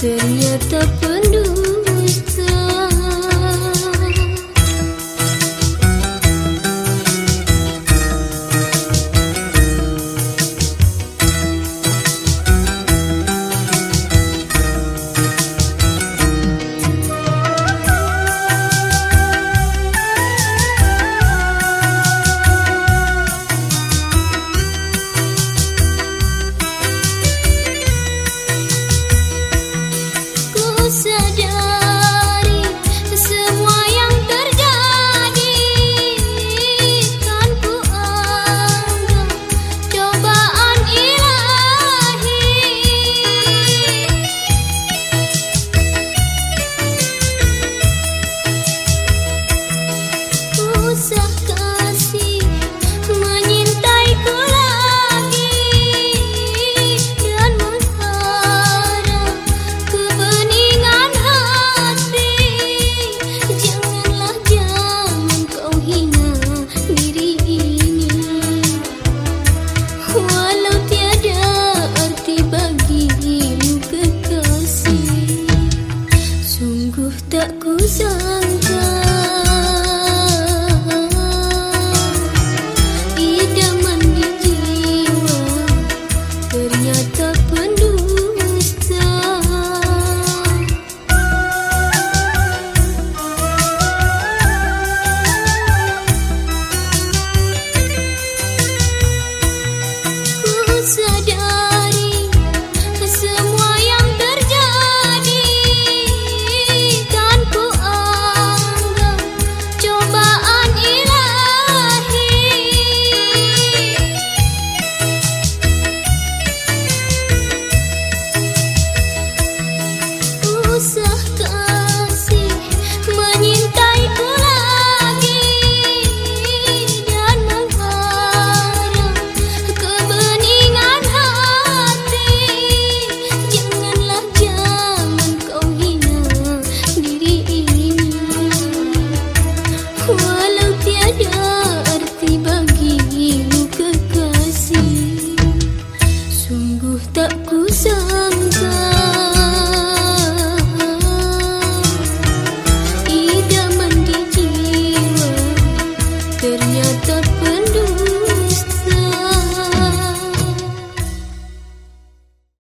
Tenía tapado